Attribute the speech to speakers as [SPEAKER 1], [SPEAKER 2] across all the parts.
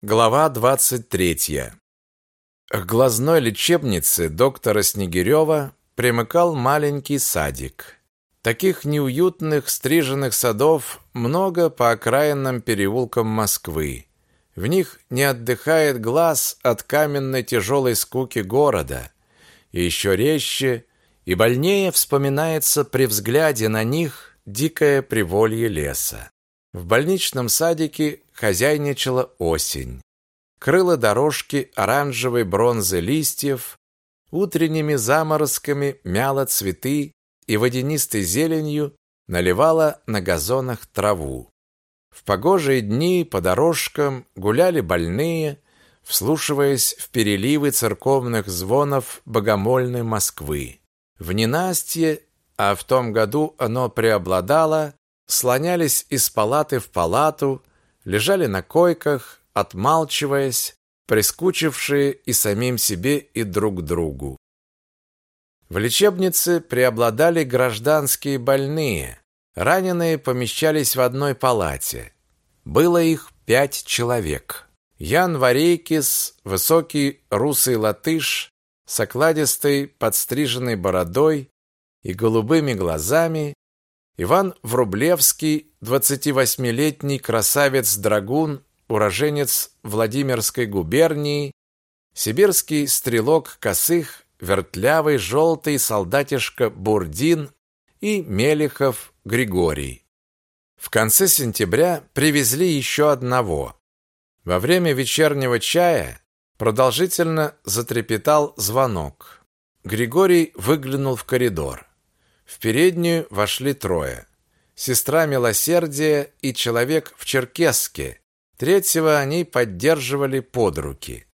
[SPEAKER 1] Глава 23. К глазной лечебнице доктора Снегирева примыкал маленький садик. Таких неуютных стриженных садов много по окраинным переулкам Москвы. В них не отдыхает глаз от каменной тяжелой скуки города. И еще резче и больнее вспоминается при взгляде на них дикое приволье леса. В больничном садике хозяйничала осень. Крыла дорожки оранжевой бронзы листьев, утренними заморозками мяла цветы и водянистой зеленью наливала на газонах траву. В погожие дни по дорожкам гуляли больные, вслушиваясь в переливы церковных звонов богомольной Москвы. В ненастье, а в том году оно преобладало, слонялись из палаты в палату, лежали на койках, отмалчиваясь, прискучившие и самим себе, и друг другу. В лечебнице преобладали гражданские больные. Раненые помещались в одной палате. Было их пять человек. Ян Варейкис, высокий русый латыш, с окладистой подстриженной бородой и голубыми глазами, Иван Врублевский, 28-летний красавец-драгун, уроженец Владимирской губернии, сибирский стрелок косых, вертлявый желтый солдатишка Бурдин и Мелехов Григорий. В конце сентября привезли еще одного. Во время вечернего чая продолжительно затрепетал звонок. Григорий выглянул в коридор. В переднюю вошли трое. Сестра милосердия и человек в черкеске. Третьего они поддерживали под руки.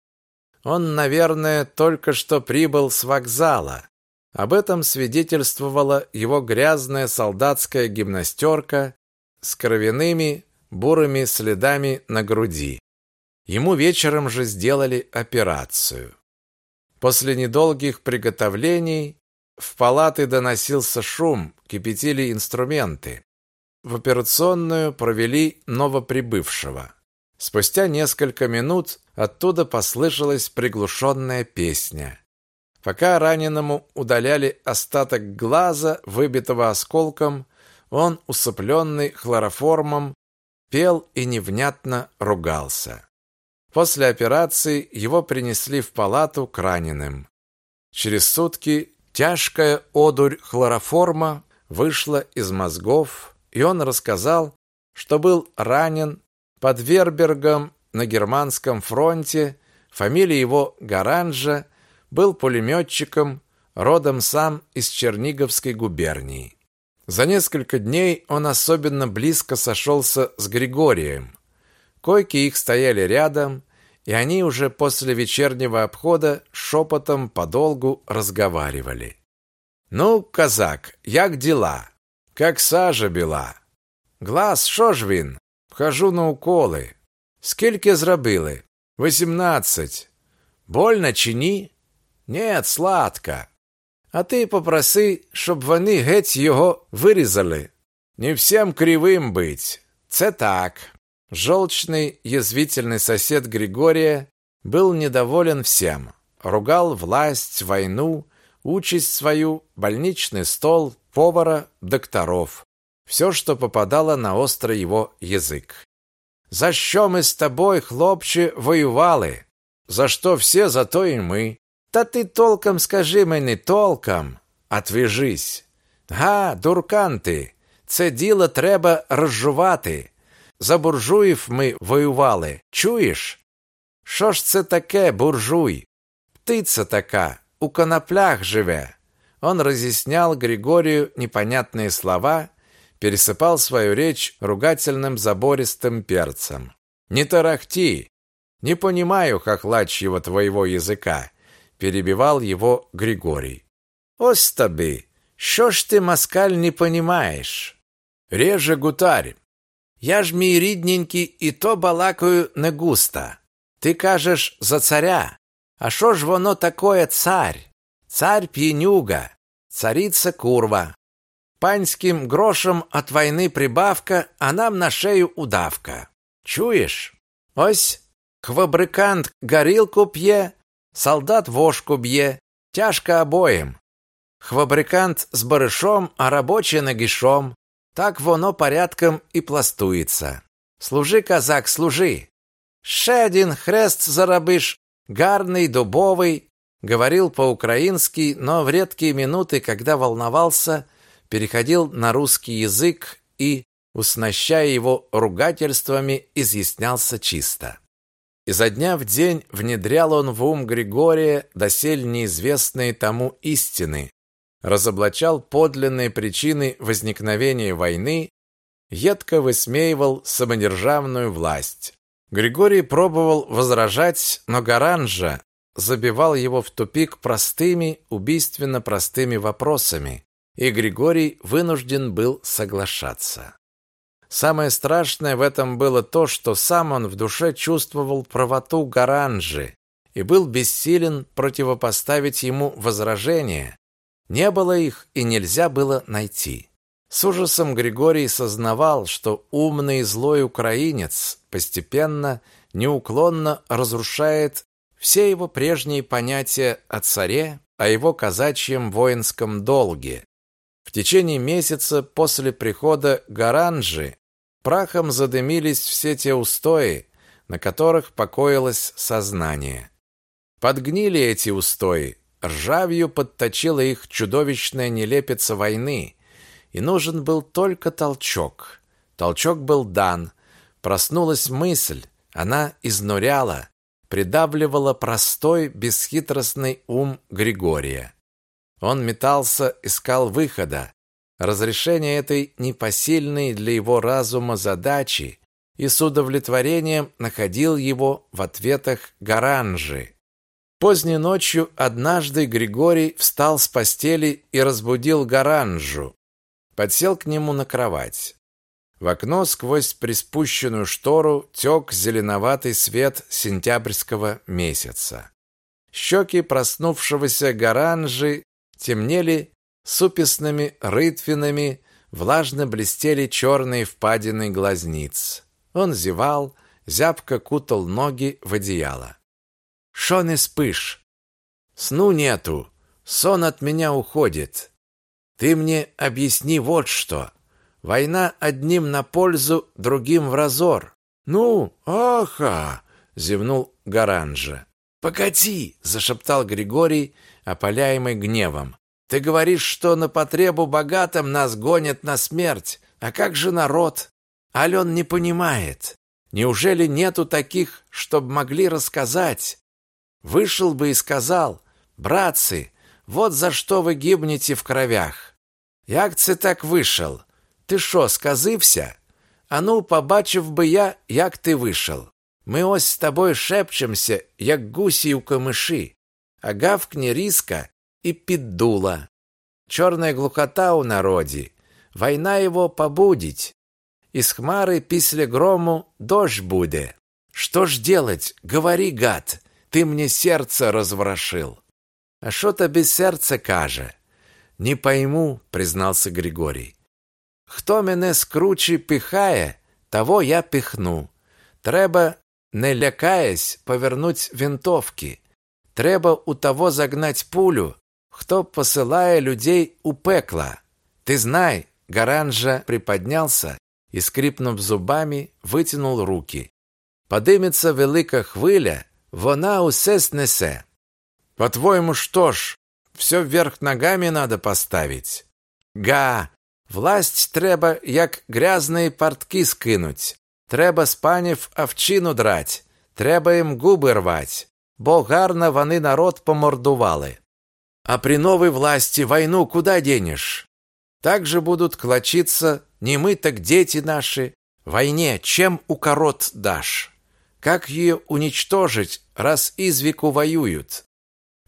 [SPEAKER 1] Он, наверное, только что прибыл с вокзала. Об этом свидетельствовала его грязная солдатская гимнастерка с кровяными бурыми следами на груди. Ему вечером же сделали операцию. После недолгих приготовлений в палаты доносился шум, кипятили инструменты. В операционную провели новоприбывшего. Спустя несколько минут оттуда послышалась приглушенная песня. Пока раненому удаляли остаток глаза, выбитого осколком, он, усыпленный хлороформом, пел и невнятно ругался. После операции его принесли в палату к раненым. Через сутки Тяжкая одурь хлороформа вышла из мозгов, и он рассказал, что был ранен под Вербергом на германском фронте, фамилия его Гаранжа, был пулеметчиком, родом сам из Черниговской губернии. За несколько дней он особенно близко сошелся с Григорием. Койки их стояли рядом, и они уже после вечернего обхода шепотом подолгу разговаривали. «Ну, казак, як дела? Как сажа біла? Глаз, що ж він? Вхожу на уколи. Скільки зробили? Вісімнадцять. Больно чи ні? Нет, сладко. А ти попроси, щоб вони геть його вирізали. Не всем кривим бить. Це так. Желчный, язвительный сосед Григория был недоволен всем. Ругал власть, войну, участь свою, больничный стол, повара, докторов. Все, что попадало на острый его язык. «За що ми з тобой, хлопче, воювали? За що все, за то і ми. Та ти толком скажи мені, толком. Отвяжись. Га, дуркан ти, це діло треба розжувати. За буржуїв ми воювали. Чуєш? Що ж це таке, буржуй? Птиця така, у коноплях живе. Он разъяснял Григорию непонятные слова, пересыпал свою речь ругательным забористым перцем. «Не тарахти! Не понимаю, хохлачьего твоего языка!» перебивал его Григорий. «Ось тобі! Що ж ти, москаль, не понимаешь?» «Реже гутарь! Я ж мій рідненький, і то балакаю не густо. Ти кажеш за царя. А що ж воно такое царь? Царь п'янюга, царица курва. Панським грошам от війни прибавка, а нам на шею удавка. Чуєш? Ось Хвабрикант горілку п'є, солдат вошку б'є, тяжко обоїм. Хвабрикант з баришом, а робочий нагишом. Так воно порядком і пластується. Служи, казак, служи. Ще один хрест заробиш, гарный, дубовый, говорил по-украински, но в редкие минуты, когда волновался, переходил на русский язык и, уснащая его ругательствами, изъяснялся чисто. Изо дня в день внедрял он в ум Григория досель неизвестные тому истины, разоблачал подлинные причины возникновения войны, едко высмеивал самодержавную власть. Григорий пробовал возражать, но Гаранжа забивал его в тупик простыми, убийственно простыми вопросами, и Григорий вынужден был соглашаться. Самое страшное в этом было то, что сам он в душе чувствовал правоту Гаранжи и был бессилен противопоставить ему возражения. Не было их и нельзя было найти. С ужасом Григорий сознавал, что умный и злой украинец постепенно, неуклонно разрушает все его прежние понятия о царе, о его казачьем воинском долге. В течение месяца после прихода Гаранжи Прахом задымились все те устои, на которых покоилось сознание. Подгнили эти устои, ржавью подточила их чудовищная нелепица войны, и нужен был только толчок. Толчок был дан, проснулась мысль, она изнуряла, придавливала простой, бесхитростный ум Григория. Он метался, искал выхода, разрешение этой непосильной для его разума задачи и с удовлетворением находил его в ответах Гаранжи. Поздней ночью однажды Григорий встал с постели и разбудил Гаранжу. Подсел к нему на кровать. В окно сквозь приспущенную штору тек зеленоватый свет сентябрьского месяца. Щеки проснувшегося Гаранжи темнели супесными рытвинами влажно блестели черные впадины глазниц. Он зевал, зябко кутал ноги в одеяло. «Шо не спишь?» «Сну нету, сон от меня уходит. Ты мне объясни вот что. Война одним на пользу, другим в разор. Ну, аха!» — зевнул Гаранжа. «Погоди!» — зашептал Григорий, опаляемый гневом. Ты говоришь, что на потребу богатым нас гонят на смерть. А как же народ? Ален не понимает. Неужели нету таких, чтоб могли рассказать? Вышел бы и сказал, братцы, вот за что вы гибнете в кровях. Як це так вышел? Ты шо, сказився? А ну, побачив би я, як ти вийшов. Ми ось з тобою шепчемся, як гусі у камиші. А гавкне різка, і піддула. Чорна глухота у народі, війна його побудить. Із хмари після грому дождь буде. Что ж делать? Говори, гад, ты мне сердце разворошил. А что то без сердца каже? Не пойму, признался Григорий. Хто мене скруче пихає, того я пихну. Треба, не лякаясь, повернуть винтовки. Треба у того загнать пулю, кто посылая людей у пекла. Ты знай, Гаранжа приподнялся и, скрипнув зубами, вытянул руки. Подымется велика хвиля, вона усе снесе. По-твоему, что ж, все вверх ногами надо поставить? Га, власть треба, як грязные портки скинуть. Треба з панів овчину драть, треба їм губи рвать, бо гарно вони народ помордували. А при новой власти войну куда денешь? Так же будут клочиться не мы, так дети наши. Войне чем укорот дашь? Как ее уничтожить, раз извеку воюют?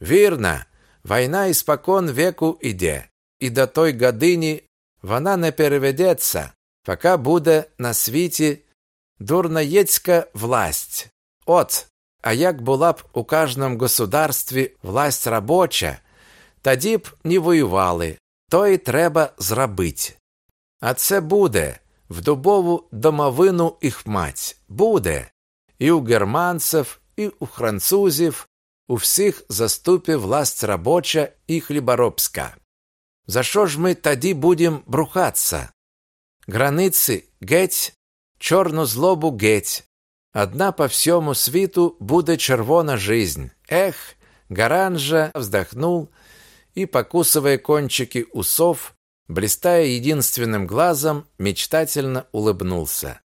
[SPEAKER 1] Верно, война испокон веку иде, и до той годыни вона не переведется, пока буде на світі дурноєцька власть. От, а як була б у каждом государстве власть рабоча, тоді б не воювали, то й треба зробить. А це буде в дубову домовину їх мать. Буде. і у германців, і у французів, у всіх заступі власть робоча і хліборобська. За що ж ми тоді будем брухатися? Границі геть, чорну злобу геть. Одна по всьому світу буде червона жизнь. Эх, Гаранжа вздохнул и, покусывая кончики усов, блистая единственным глазом, мечтательно улыбнулся.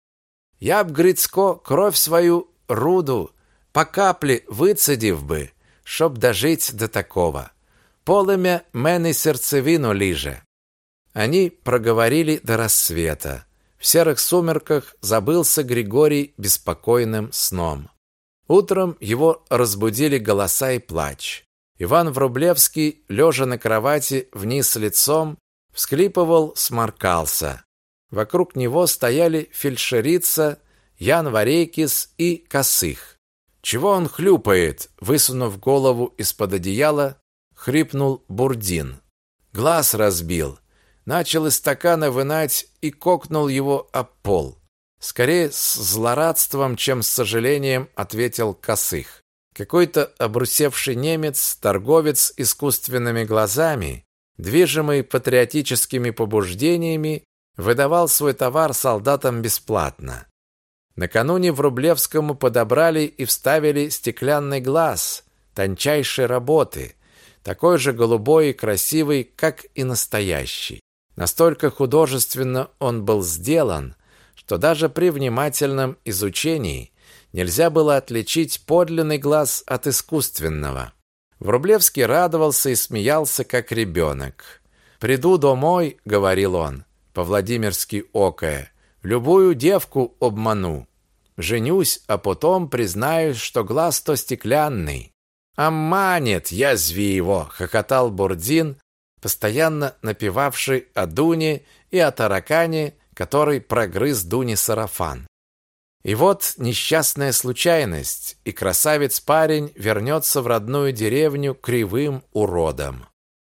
[SPEAKER 1] Я б, Грицко, кровь свою руду по каплі вицедів би, щоб дожить до такого. Полымя мене сердцевину лиже. Они проговорили до рассвета. В серых сумерках забылся Григорий беспокойным сном. Утром его разбудили голоса и плач. Иван Врублевский, лежа на кровати вниз лицом, всхлипывал, сморкался. Вокруг него стояли фельдшерица, Ян Варейкис и Косых. «Чего он хлюпает?» Высунув голову из-под одеяла, хрипнул Бурдин. Глаз разбил. Начал из стакана вынать и кокнул его об пол. Скорее с злорадством, чем с сожалением, ответил Косых. Какой-то обрусевший немец, торговец искусственными глазами, движимый патриотическими побуждениями, выдавал свой товар солдатам бесплатно. Накануне в Рублевскому подобрали и вставили стеклянный глаз тончайшей работы, такой же голубой и красивый, как и настоящий. Настолько художественно он был сделан, что даже при внимательном изучении нельзя было отличить подлинный глаз от искусственного. Врублевский радовался и смеялся, как ребенок. «Приду домой», — говорил он, по-владимирски окая, «любую девку обману. Женюсь, а потом признаюсь, что глаз то стеклянный». «Обманет, язви его!» — хохотал Бурдин, постоянно напевавший о Дуне и о таракане, который прогрыз Дуне сарафан. И вот несчастная случайность, и красавец-парень вернется в родную деревню кривым уродом.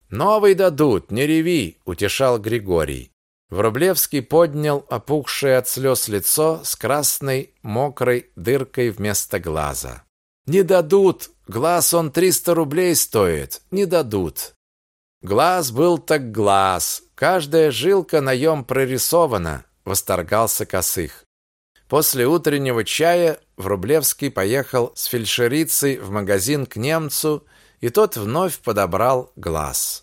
[SPEAKER 1] «Новый дадут, не реви!» — утешал Григорий. Врублевский поднял опухшее от слез лицо с красной мокрой дыркой вместо глаза. «Не дадут! Глаз он триста рублей стоит! Не дадут!» Глаз был так глаз, каждая жилка наем прорисована, восторгался Косых. После утреннего чая Врублевский поехал с фельдшерицей в магазин к немцу, и тот вновь подобрал глаз.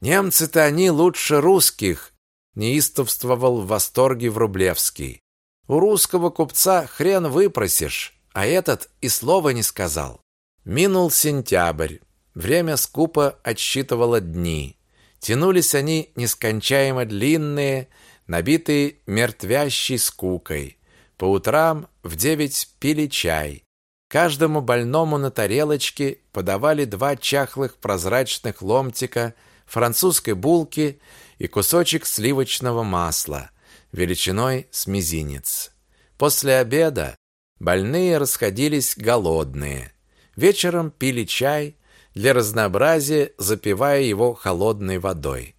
[SPEAKER 1] Немцы-то они лучше русских, неистовствовал в восторге Врублевский. У русского купца хрен выпросишь, а этот и слова не сказал. Минул сентябрь. Время скупо отсчитывало дни. Тянулись они нескончаемо длинные, набитые мертвящей скукой. По утрам в девять пили чай. Каждому больному на тарелочке подавали два чахлых прозрачных ломтика французской булки и кусочек сливочного масла величиной с мизинец. После обеда больные расходились голодные. Вечером пили чай, для разнообразия запивая его холодной водой.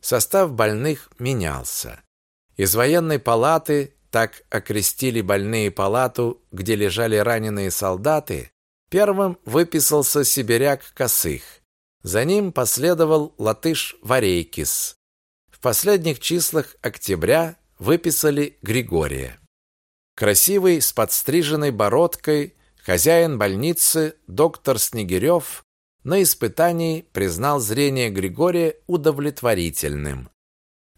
[SPEAKER 1] Состав больных менялся. Из военной палаты, так окрестили больные палату, где лежали раненые солдаты, первым выписался сибиряк Косых. За ним последовал латыш Варейкис. Последних числах октября выписали Григория. Красивый, с подстриженной бородкой, хозяин больницы, доктор Снегирев, на испытании признал зрение Григория удовлетворительным.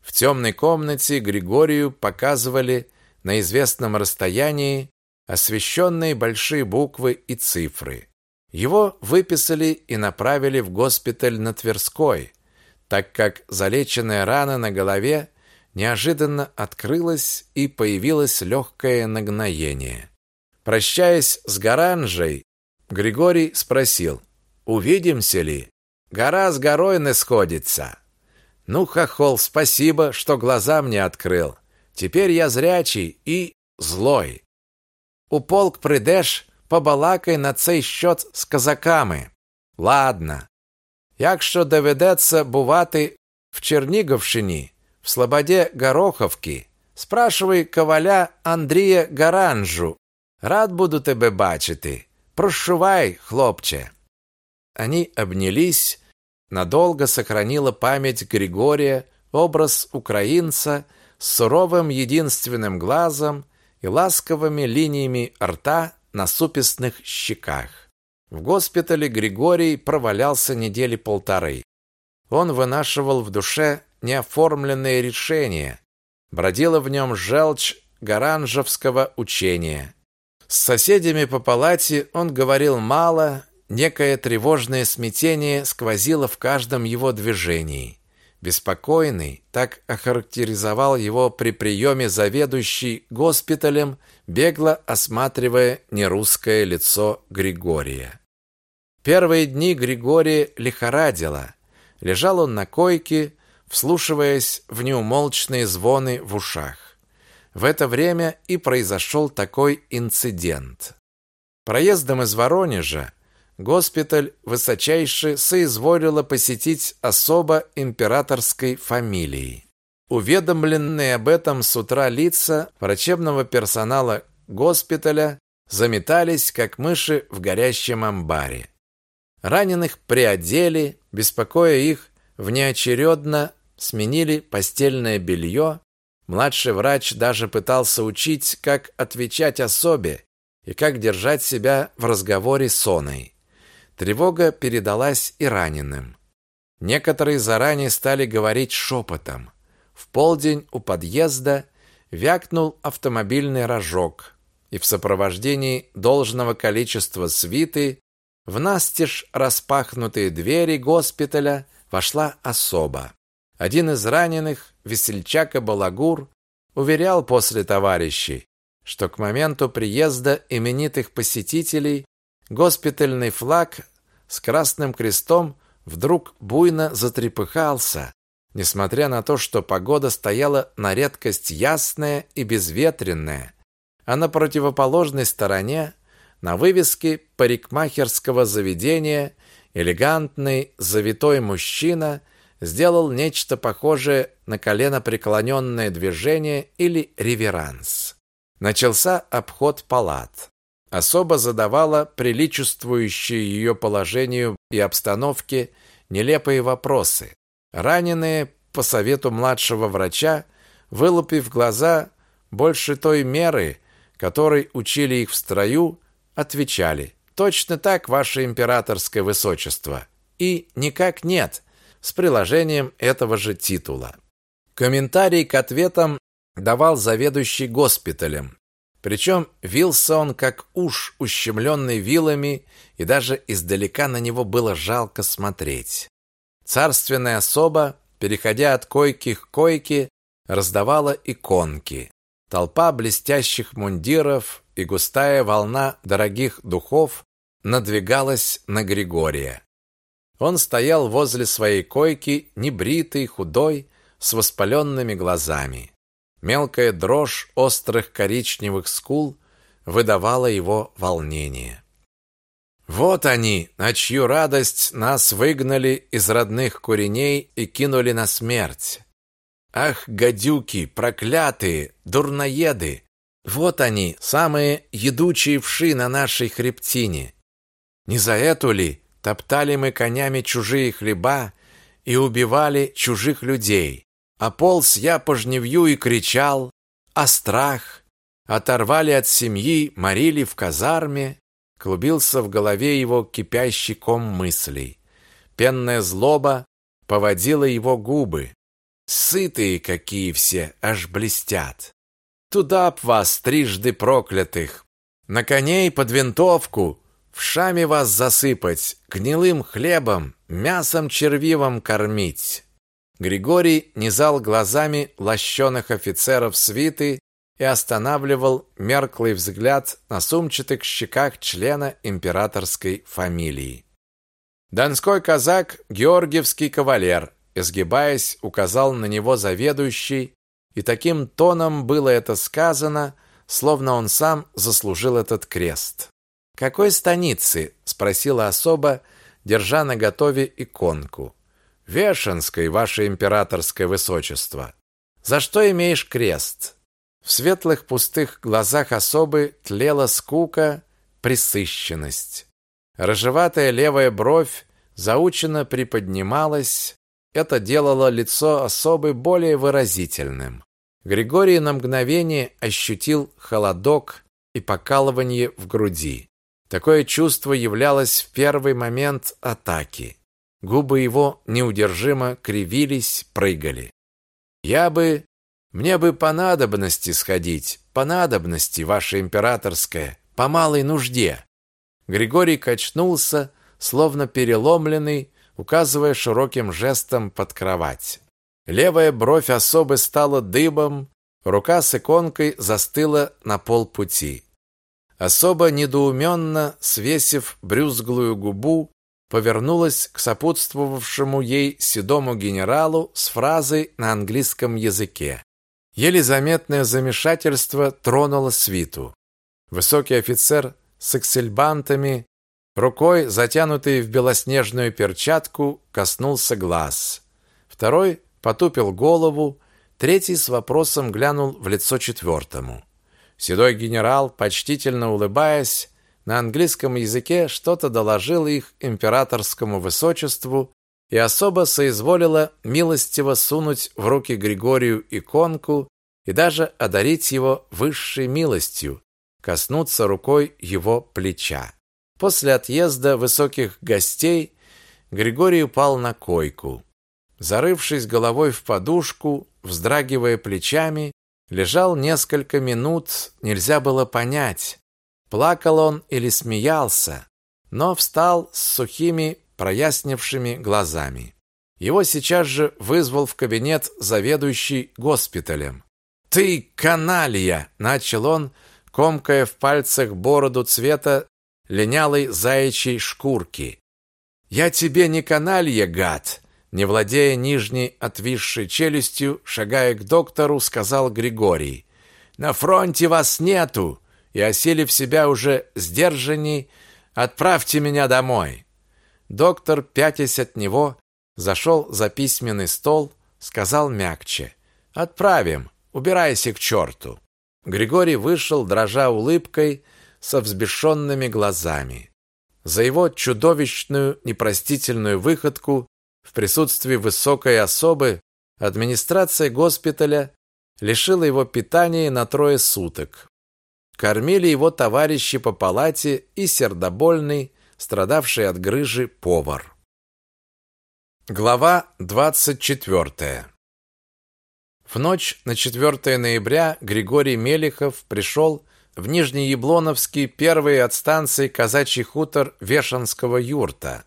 [SPEAKER 1] В темной комнате Григорию показывали на известном расстоянии освещенные большие буквы и цифры. Его выписали и направили в госпиталь на Тверской, так как залеченная рана на голове неожиданно открылась и появилось легкое нагноение. Прощаясь с Гаранжей, Григорий спросил, Увидимся ли? Гора с горой не сходится. Ну, хохол, спасибо, что глаза мне открыл. Теперь я зрячий и злой. У полк придеш, побалакай на цей счет з казаками. Ладно. Якщо доведеться бувати в Черніговщині, в Слободе Гороховки, спрашивай коваля Андрія Гаранжу. Рад буду тебе бачити. Прощавай, хлопче. Они обнялись, надолго сохранила память Григория образ украинца с суровым единственным глазом и ласковыми линиями рта на супестных щеках. В госпитале Григорий провалялся недели полторы. Он вынашивал в душе неоформленные решения, бродила в нем желчь гаранжевского учения. С соседями по палате он говорил мало, некое тревожное смятение сквозило в каждом его движении. Беспокойный, так охарактеризовал его при приеме заведующий госпиталем, бегло осматривая нерусское лицо Григория. Первые дни Григория лихорадило. Лежал он на койке, вслушиваясь в неумолчные звоны в ушах. В это время и произошел такой инцидент. Проездом из Воронежа госпиталь высочайше соизволила посетить особо императорской фамилии. Уведомленные об этом с утра лица врачебного персонала госпиталя заметались, как мыши в горящем амбаре. Раненых приодели, беспокоя их, внеочередно сменили постельное белье, Младший врач даже пытался учить, как отвечать особе и как держать себя в разговоре с Оной. Тревога передалась и раненым. Некоторые заранее стали говорить шепотом. В полдень у подъезда вякнул автомобильный рожок, и в сопровождении должного количества свиты в настежь распахнутые двери госпиталя вошла особа. Один из раненых, весельчака Балагур, уверял после товарищей, что к моменту приезда именитых посетителей госпитальный флаг с красным крестом вдруг буйно затрепыхался, несмотря на то, что погода стояла на редкость ясная и безветренная, а на противоположной стороне на вывеске парикмахерского заведения элегантный завитой мужчина – сделал нечто похожее на колено преклоненное движение или реверанс. Начался обход палат. Особо задавала приличествующие ее положению и обстановке нелепые вопросы. Раненые, по совету младшего врача, вылупив глаза больше той меры, которой учили их в строю, отвечали «Точно так, ваше императорское высочество» и «Никак нет», с приложением этого же титула. Комментарий к ответам давал заведующий госпиталем. Причем вился он как уж ущемленный вилами, и даже издалека на него было жалко смотреть. Царственная особа, переходя от койки к койке, раздавала иконки. Толпа блестящих мундиров и густая волна дорогих духов надвигалась на Григория. Он стоял возле своей койки, небритый, худой, с воспаленными глазами. Мелкая дрожь острых коричневых скул выдавала его волнение. Вот они, на чью радость нас выгнали из родных кореней и кинули на смерть. Ах, гадюки, проклятые, дурноеды! Вот они, самые едучие вши на нашей хребтине. Не за эту ли Топтали мы конями чужие хлеба и убивали чужих людей. А полз я по жневью и кричал, а страх. Оторвали от семьи, морили в казарме. Клубился в голове его кипящий ком мыслей. Пенная злоба поводила его губы. Сытые какие все, аж блестят. Туда б вас, трижды проклятых, на коней под винтовку, в шаме вас засыпать, гнилым хлебом, мясом червивым кормить. Григорий низал глазами лощеных офицеров свиты и останавливал мерклый взгляд на сумчатых щеках члена императорской фамилии. Донской казак, георгиевский кавалер, изгибаясь, указал на него заведующий, и таким тоном было это сказано, словно он сам заслужил этот крест. «Какой станицы?» – спросила особа, держа на готове иконку. «Вешенской, ваше императорское высочество». «За что имеешь крест?» В светлых пустых глазах особы тлела скука, пресыщенность. Рыжеватая левая бровь заученно приподнималась, это делало лицо особы более выразительным. Григорий на мгновение ощутил холодок и покалывание в груди. Такое чувство являлось в первый момент атаки. Губы его неудержимо кривились, прыгали. «Я бы... Мне бы по надобности сходить, по надобности, ваше императорское, по малой нужде». Григорий качнулся, словно переломленный, указывая широким жестом под кровать. Левая бровь особы стала дыбом, рука с иконкой застыла на полпути. Особо недоуменно, свесив брюзглую губу, повернулась к сопутствовавшему ей седому генералу с фразой на английском языке. Еле заметное замешательство тронуло свиту. Высокий офицер с аксельбантами, рукой, затянутой в белоснежную перчатку, коснулся глаз. Второй потупил голову, третий с вопросом глянул в лицо четвертому. Седой генерал, почтительно улыбаясь, на английском языке что-то доложил их императорскому высочеству и особо соизволила милостиво сунуть в руки Григорию иконку и даже одарить его высшей милостью, коснуться рукой его плеча. После отъезда высоких гостей Григорий упал на койку. Зарывшись головой в подушку, вздрагивая плечами, лежал несколько минут, нельзя было понять, плакал он или смеялся, но встал с сухими, прояснившими глазами. Его сейчас же вызвал в кабинет заведующий госпиталем. «Ты каналья!» – начал он, комкая в пальцах бороду цвета линялой заячьей шкурки. «Я тебе не каналья, гад!» Не владея нижней отвисшей челюстью, шагая к доктору, сказал Григорий. «На фронте вас нету, и, осилив себя уже сдержанней, отправьте меня домой». Доктор, пятясь от него, зашел за письменный стол, сказал мягче. «Отправим, убирайся к черту». Григорий вышел, дрожа улыбкой, со взбешенными глазами. За его чудовищную, непростительную выходку в присутствии высокой особы администрация госпиталя лишила его питания на трое суток. Кормили его товарищи по палате и сердобольный, страдавший от грыжи повар. Глава 24. В ночь на 4 ноября Григорий Мелехов пришел в Нижнеяблоновский первый от станции Казачий хутор Вешенского юрта.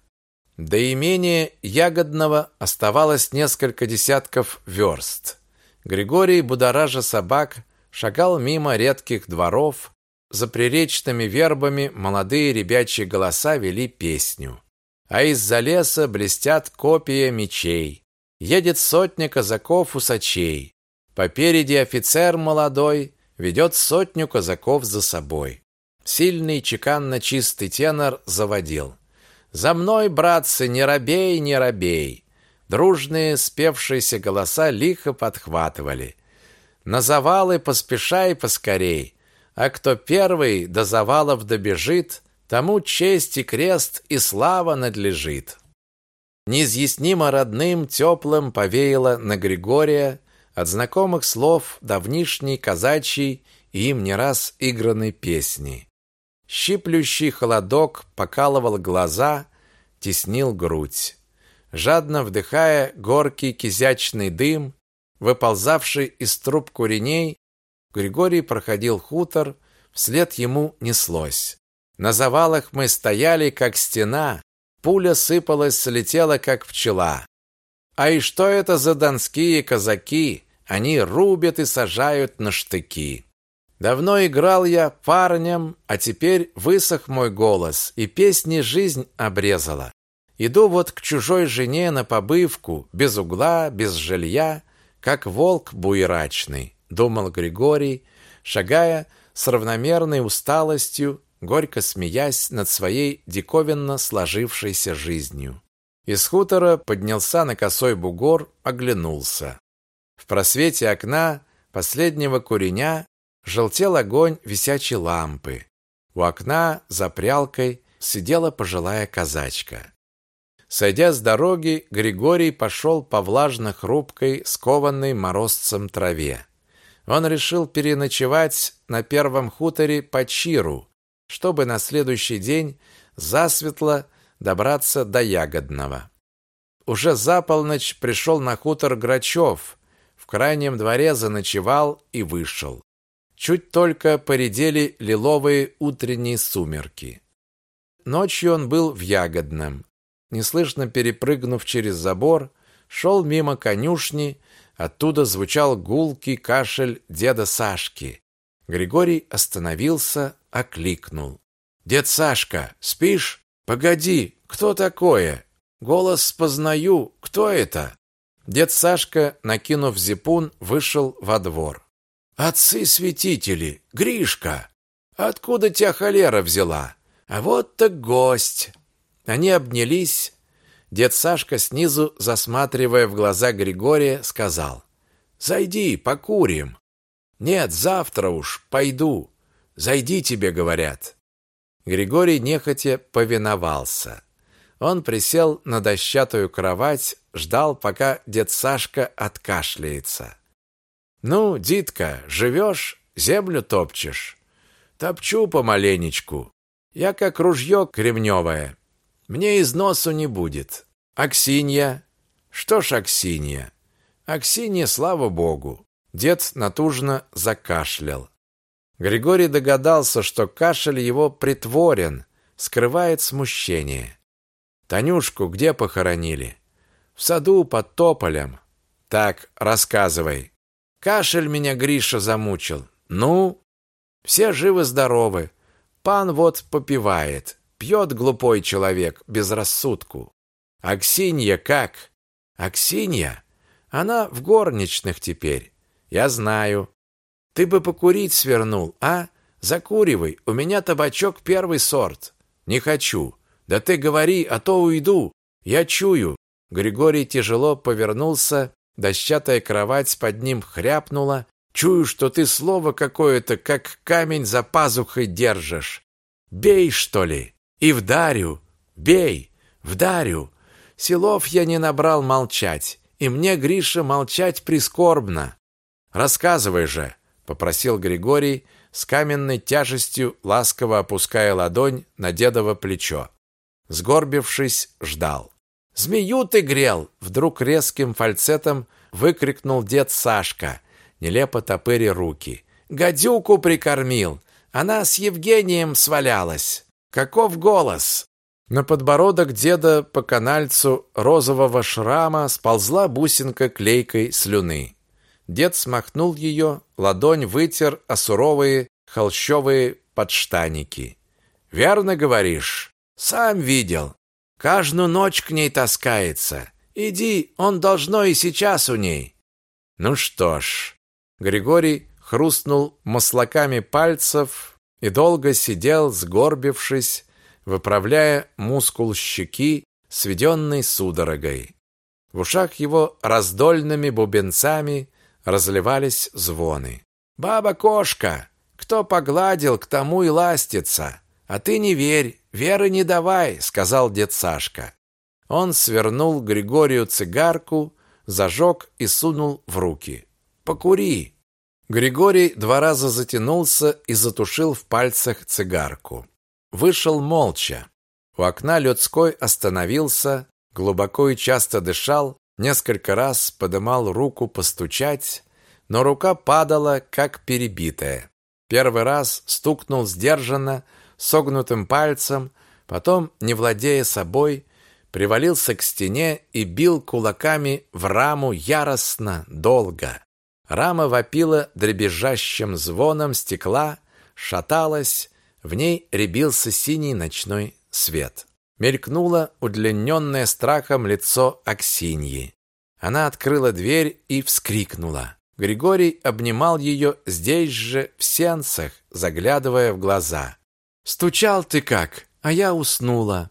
[SPEAKER 1] До имения Ягодного оставалось несколько десятков верст. Григорий, будоража собак, шагал мимо редких дворов, за приречными вербами молодые ребячьи голоса вели песню. А из-за леса блестят копья мечей. Едет сотня казаков-усачей. Попереди офицер молодой ведет сотню казаков за собой. Сильный чеканно чистый тенор заводил. «За мной, братцы, не робей, не робей!» Дружные спевшиеся голоса лихо подхватывали. «На завалы поспешай поскорей, а кто первый до завалов добежит, тому честь и крест и слава надлежит». Неизъяснимо родным, теплым повеяло на Григория от знакомых слов давнишней казачьей и им не раз игранной песни. Щиплющий холодок покалывал глаза, теснил грудь. Жадно вдыхая горький кизячный дым, выползавший из труб куреней, Григорий проходил хутор, вслед ему неслось. На завалах мы стояли, как стена, пуля сыпалась, слетела, как пчела. А и что это за донские казаки? Они рубят и сажают на штыки. Давно играл я парнем, а теперь высох мой голос, и песни жизнь обрезала. Иду вот к чужой жене на побывку, без угла, без жилья, как волк буерачный, думал Григорий, шагая с равномерной усталостью, горько смеясь над своей диковинно сложившейся жизнью. Из хутора поднялся на косой бугор, оглянулся. В просвете окна последнего куреня желтел огонь висячей лампы. У окна за прялкой сидела пожилая казачка. Сойдя с дороги, Григорий пошел по влажно-хрупкой, скованной морозцем траве. Он решил переночевать на первом хуторе по Чиру, чтобы на следующий день засветло добраться до Ягодного. Уже за полночь пришел на хутор Грачев, в крайнем дворе заночевал и вышел. Чуть только поредели лиловые утренние сумерки. Ночью он был в Ягодном. Неслышно перепрыгнув через забор, шел мимо конюшни, оттуда звучал гулкий кашель деда Сашки. Григорий остановился, окликнул. «Дед Сашка, спишь? Погоди, кто такое? Голос познаю, кто это?» Дед Сашка, накинув зипун, вышел во двор. «Отцы-святители! Гришка! Откуда тебя холера взяла? А вот так гость!» Они обнялись. Дед Сашка снизу, засматривая в глаза Григория, сказал. «Зайди, покурим». «Нет, завтра уж, пойду. Зайди, тебе говорят». Григорий нехотя повиновался. Он присел на дощатую кровать, ждал, пока дед Сашка откашляется. «Ну, дитка, живешь, землю топчешь?» «Топчу помаленечку. Я как ружье кремневое. Мне из носу не будет. Аксинья? Что ж Аксинья? Аксинья, слава богу. Дед натужно закашлял. Григорий догадался, что кашель его притворен, скрывает смущение. Танюшку где похоронили? В саду под тополем. Так, рассказывай. Кашель меня Гриша замучил. Ну, все живы-здоровы. Пан вот попивает. Пьет глупой человек, без рассудку. Аксинья как? Аксинья? Она в горничных теперь. Я знаю. Ты бы покурить свернул, а? Закуривай, у меня табачок первый сорт. Не хочу. Да ты говори, а то уйду. Я чую. Григорий тяжело повернулся, дощатая кровать под ним хряпнула. Чую, что ты слово какое-то, как камень за пазухой держишь. Бей, что ли? И вдарю, бей, вдарю. Силов я не набрал молчать, и мне, Гриша, молчать прискорбно. Рассказывай же, попросил Григорий с каменной тяжестью, ласково опуская ладонь на дедово плечо. Сгорбившись, ждал. «Змею ты грел!» Вдруг резким фальцетом выкрикнул дед Сашка, нелепо топыря руки. «Гадюку прикормил! Она с Евгением свалялась!» Каков голос? На подбородок деда по канальцу розового шрама сползла бусинка клейкой слюны. Дед смахнул ее, ладонь вытер о суровые холщовые подштаники. «Верно говоришь. Сам видел. Каждую ночь к ней таскается. Иди, он должно и сейчас у ней». «Ну что ж». Григорий хрустнул маслаками пальцев, и долго сидел, сгорбившись, выправляя мускул щеки, сведенный судорогой. В ушах его раздольными бубенцами разливались звоны. «Баба-кошка! Кто погладил, к тому и ластится! А ты не верь, веры не давай!» — сказал дед Сашка. Он свернул Григорию цигарку, зажег и сунул в руки. «Покури!» Григорий два раза затянулся и затушил в пальцах цигарку. Вышел молча. У окна людской остановился, глубоко и часто дышал, несколько раз подымал руку постучать, но рука падала, как перебитая. Первый раз стукнул сдержанно, согнутым пальцем, потом, не владея собой, привалился к стене и бил кулаками в раму яростно, долго. Рама вопила дребезжащим звоном стекла, шаталась, в ней рябился синий ночной свет. Мелькнуло удлиненное страхом лицо Аксиньи. Она открыла дверь и вскрикнула. Григорий обнимал ее здесь же, в сенцах, заглядывая в глаза. «Стучал ты как, а я уснула.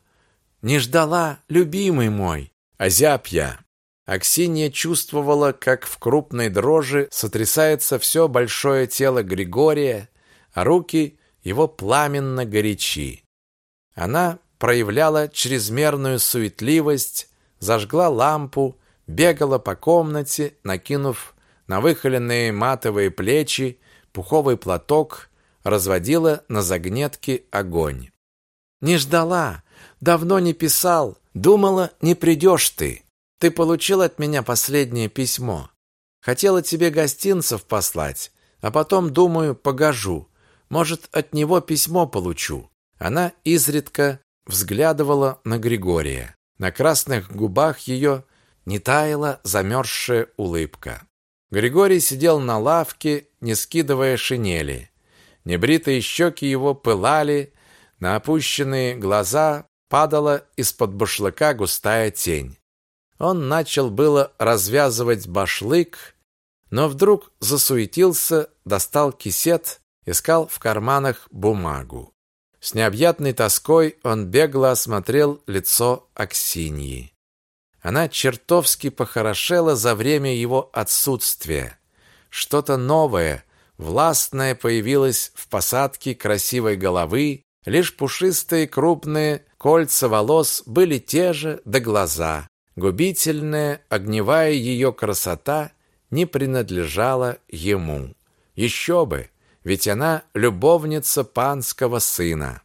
[SPEAKER 1] Не ждала, любимый мой. Озяб я. Аксинья чувствовала, как в крупной дрожи сотрясается все большое тело Григория, а руки его пламенно горячи. Она проявляла чрезмерную суетливость, зажгла лампу, бегала по комнате, накинув на выхоленные матовые плечи пуховый платок, разводила на загнетке огонь. «Не ждала, давно не писал, думала, не придешь ты. Ты получил от меня последнее письмо. Хотела тебе гостинцев послать, а потом, думаю, погожу. Может, от него письмо получу». Она изредка взглядывала на Григория. На красных губах ее не таяла замерзшая улыбка. Григорий сидел на лавке, не скидывая шинели. Небритые щеки его пылали, на опущенные глаза падала из-под башлыка густая тень. Он начал было развязывать башлык, но вдруг засуетился, достал кисет, искал в карманах бумагу. С необъятной тоской он бегло осмотрел лицо Аксиньи. Она чертовски похорошела за время его отсутствия. Что-то новое, властное появилось в посадке красивой головы, лишь пушистые крупные кольца волос были те же до глаза. Губительная, огневая ее красота не принадлежала ему. Еще бы, ведь она любовница панского сына.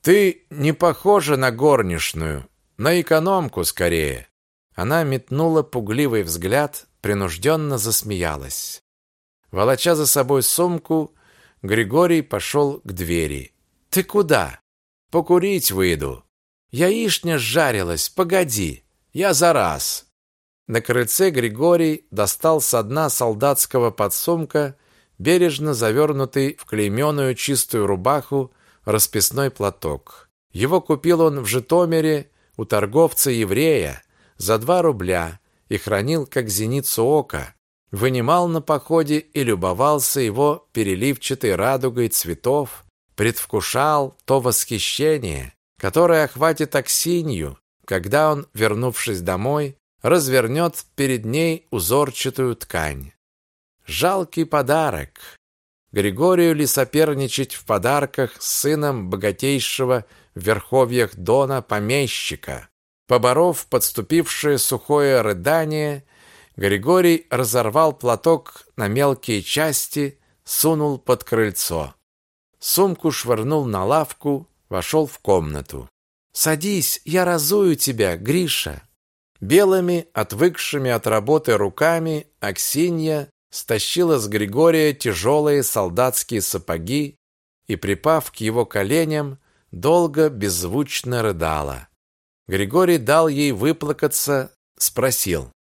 [SPEAKER 1] Ты не похожа на горничную, на экономку скорее. Она метнула пугливый взгляд, принужденно засмеялась. Волоча за собой сумку, Григорий пошел к двери. «Ты куда?» «Покурить выйду». «Яичня сжарилась, погоди, я за раз». На крыльце Григорий достал со дна солдатского подсумка бережно завернутый в клейменную чистую рубаху расписной платок. Его купил он в Житомире у торговца-еврея, за два рубля и хранил как зеницу ока, вынимал на походе и любовался его переливчатой радугой цветов, предвкушал то восхищение, которое охватит Аксинью, когда он, вернувшись домой, развернет перед ней узорчатую ткань. Жалкий подарок. Григорию ли соперничать в подарках с сыном богатейшего в верховьях Дона помещика? Поборов подступившее сухое рыдание, Григорий разорвал платок на мелкие части, сунул под крыльцо. Сумку швырнул на лавку, вошел в комнату. «Садись, я разую тебя, Гриша!» Белыми, отвыкшими от работы руками, Аксинья стащила с Григория тяжелые солдатские сапоги и, припав к его коленям, долго беззвучно рыдала. Григорий дал ей выплакаться, спросил.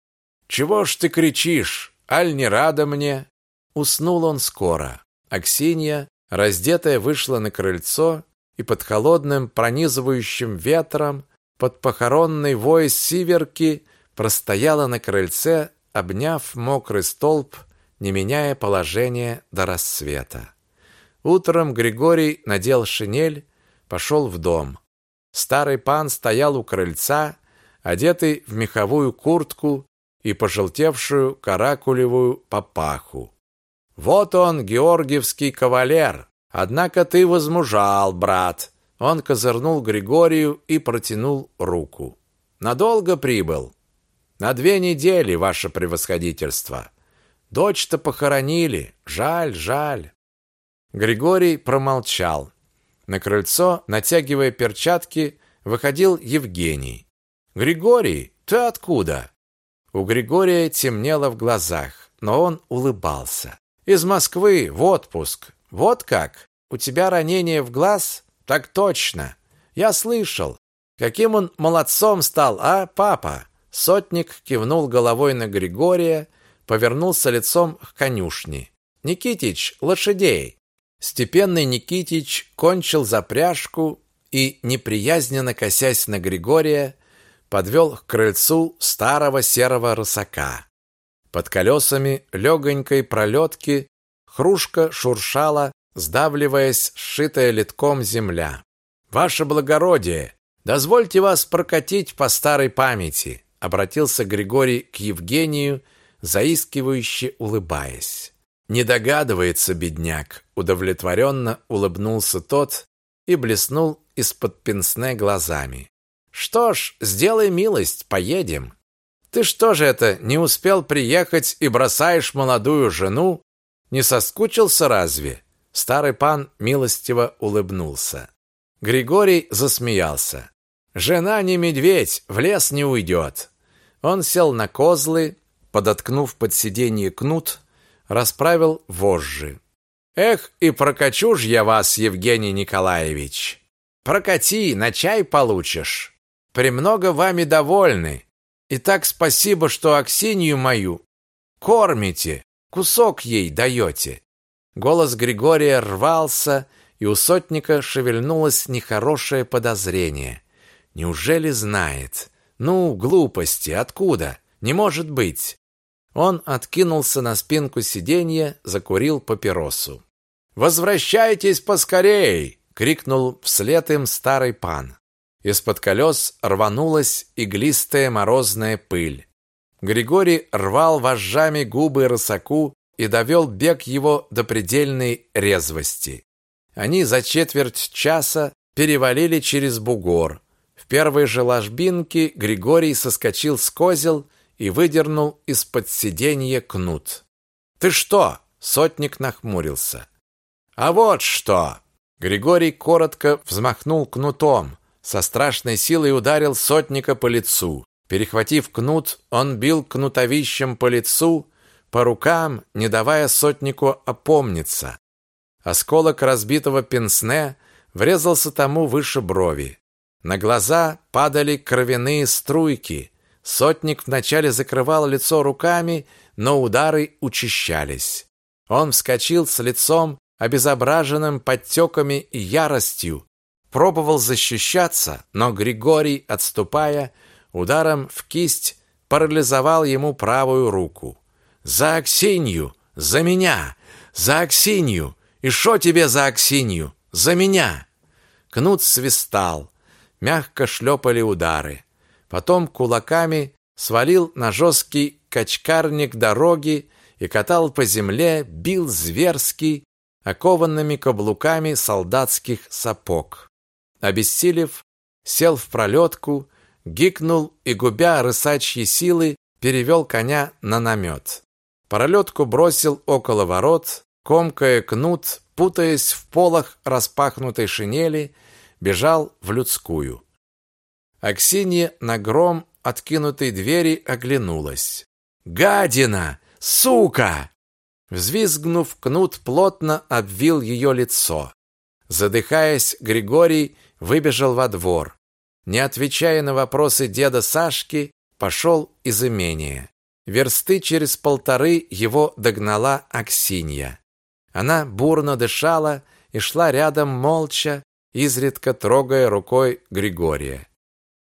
[SPEAKER 1] «Чего ж ты кричишь? Аль не рада мне?» Уснул он скоро. Аксинья, раздетая, вышла на крыльцо и под холодным пронизывающим ветром, под похоронный вой сиверки простояла на крыльце, обняв мокрый столб, не меняя положение до рассвета. Утром Григорий надел шинель, пошел в дом. Старый пан стоял у крыльца, одетый в меховую куртку и пожелтевшую каракулевую папаху. Вот он, георгиевский кавалер. Однако ты возмужал, брат. Он козырнул Григорию и протянул руку. Надолго прибыл? На две недели, ваше превосходительство. Дочь-то похоронили. Жаль, жаль. Григорий промолчал. На крыльцо, натягивая перчатки, выходил Евгений. «Григорий, ты откуда?» У Григория темнело в глазах, но он улыбался. «Из Москвы, в отпуск. Вот как? У тебя ранение в глаз? Так точно. Я слышал. Каким он молодцом стал, а, папа?» Сотник кивнул головой на Григория, повернулся лицом к конюшне. «Никитич, лошадей!» Степенный Никитич кончил запряжку и, неприязненно косясь на Григория, подвел к крыльцу старого серого рысака. Под колесами легонькой пролетки хрушка шуршала, сдавливаясь сшитая литком земля. «Ваше благородие, дозвольте вас прокатить по старой памяти. обратился Григорий к Евгению, заискивающе улыбаясь. Не догадывается бедняк, удовлетворенно улыбнулся тот и блеснул из-под пенсне глазами. Что ж, сделай милость, поедем. Ты что же это, не успел приехать и бросаешь молодую жену? Не соскучился разве? Старый пан милостиво улыбнулся. Григорий засмеялся. Жена не медведь, в лес не уйдет. Он сел на козлы, подоткнув под сиденье кнут, расправил вожжи. Эх, и прокачу ж я вас, Евгений Николаевич. Прокати, на чай получишь. Премного вами довольны. И так спасибо, что Аксинью мою кормите, кусок ей даете. Голос Григория рвался, и у сотника шевельнулось нехорошее подозрение. Неужели знает? Ну, глупости, откуда? Не может быть. Он откинулся на спинку сиденья, закурил папиросу. «Возвращайтесь поскорей!» — крикнул вслед им старый пан. Из-под колес рванулась иглистая морозная пыль. Григорий рвал вожжами губы рысаку и довел бег его до предельной резвости. Они за четверть часа перевалили через бугор. В первой же ложбинке Григорий соскочил с козел и выдернул из-под сиденья кнут. «Ты что?» — сотник нахмурился. «А вот что!» Григорий коротко взмахнул кнутом, со страшной силой ударил сотника по лицу. Перехватив кнут, он бил кнутовищем по лицу, по рукам, не давая сотнику опомниться. Осколок разбитого пенсне врезался тому выше брови. На глаза падали кровяные струйки. Сотник вначале закрывал лицо руками, но удары учащались. Он вскочил с лицом, обезображенным подтеками и яростью, пробовал защищаться, но Григорий, отступая, ударом в кисть парализовал ему правую руку. «За Аксинью! За меня! За Аксинью! И шо тебе за Аксинью? За меня!» Кнут свистал, мягко шлепали удары. Потом кулаками свалил на жесткий качкарник дороги и катал по земле, бил зверски, окованными каблуками солдатских сапог. Обессилев, сел в пролетку, гикнул и, губя рысачьи силы, перевел коня на намет. Пролетку бросил около ворот, комкая кнут, путаясь в полах распахнутой шинели, бежал в людскую. Аксинья на гром откинутой двери оглянулась. «Гадина! Сука!» Взвизгнув, кнут плотно обвил ее лицо. Задыхаясь, Григорий выбежал во двор. Не отвечая на вопросы деда Сашки, пошел из имения. Версты через полторы его догнала Аксинья. Она бурно дышала и шла рядом молча, изредка трогая рукой Григория.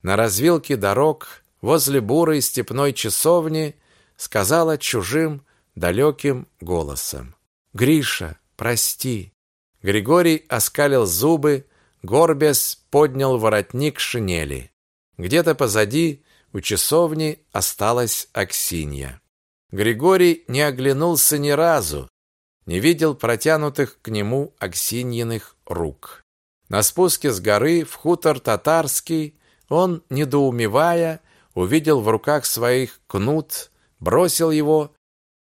[SPEAKER 1] На развилке дорог возле бурой степной часовни сказала чужим, далеким голосом: "Гриша, прости". Григорий оскалил зубы, горбясь, поднял воротник шинели. Где-то позади у часовни осталась Аксинья. Григорий не оглянулся ни разу, не видел протянутых к нему Аксиньиных рук. На спуске с горы в хутор татарский он, недоумевая, увидел в руках своих кнут, бросил его,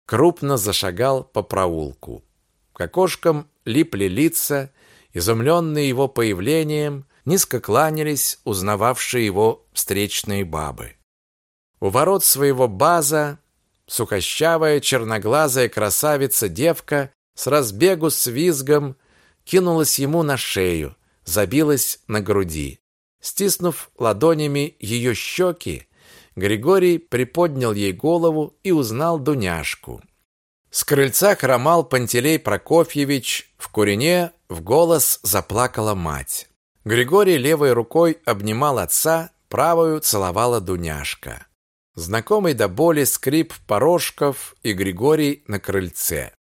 [SPEAKER 1] крупно зашагал по проулку. К окошкам липли лица, изумленные его появлением, низко кланялись узнававшие его встречные бабы. У ворот своего база сухощавая черноглазая красавица-девка с разбегу с визгом кинулась ему на шею, забилась на груди. Стиснув ладонями ее щеки, Григорий приподнял ей голову и узнал Дуняшку. С крыльца хромал Пантелей Прокофьевич, в курине в голос заплакала мать. Григорий левой рукой обнимал отца, правую целовала Дуняшка. Знакомый до боли скрип порожков и Григорий на крыльце.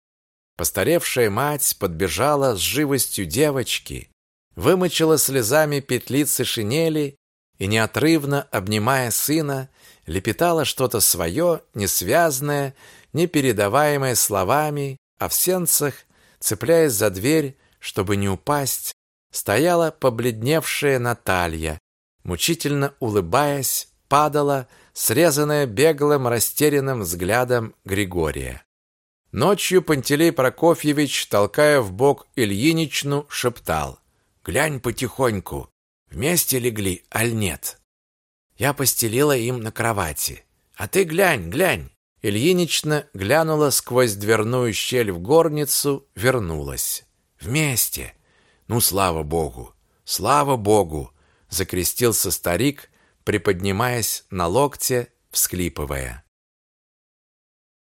[SPEAKER 1] Постаревшая мать подбежала с живостью девочки, вымочила слезами петлицы шинели и, неотрывно обнимая сына, лепетала что-то свое, несвязное, непередаваемое словами, а в сенцах, цепляясь за дверь, чтобы не упасть, стояла побледневшая Наталья, мучительно улыбаясь, падала, срезанная беглым растерянным взглядом Григория. Ночью Пантелей Прокофьевич, толкая в бок Ильиничну, шептал: "Глянь потихоньку, вместе легли, аль нет?" Я постелила им на кровати. А ты глянь, глянь. Ильинична глянула сквозь дверную щель в горницу, вернулась. Вместе. Ну, слава богу. Слава богу, закрестился старик, приподнимаясь на локте, всклипывая.